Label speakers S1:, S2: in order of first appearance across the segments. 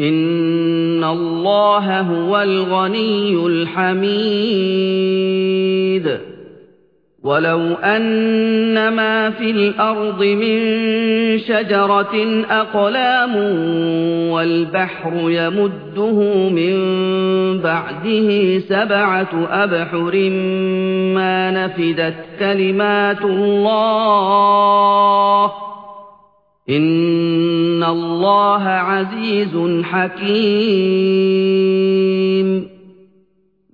S1: إِنَّ اللَّهَ هُوَ الْغَنِيُّ الْحَمِيدُ وَلَوْ أَنَّ مَا فِي الْأَرْضِ مِن شَجَرَةٍ أَقْلَامٌ وَالْبَحْرُ يَمُدُّهُ مِن بَعْدِهِ سَبْعَةُ أَبْحُرٍ مَّا نَفِدَتْ كَلِمَاتُ اللَّهِ ۗ إِنَّ اللَّهَ عَزِيزٌ حَكِيمٌ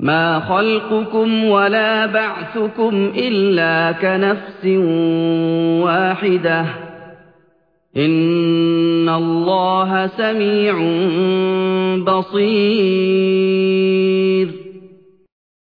S1: مَا خَلْقُكُمْ وَلَا بَعْثُكُمْ إِلَّا كَنَفْسٍ وَاحِدَةٍ ۗ إِنَّ اللَّهَ سَمِيعٌ بَصِيرٌ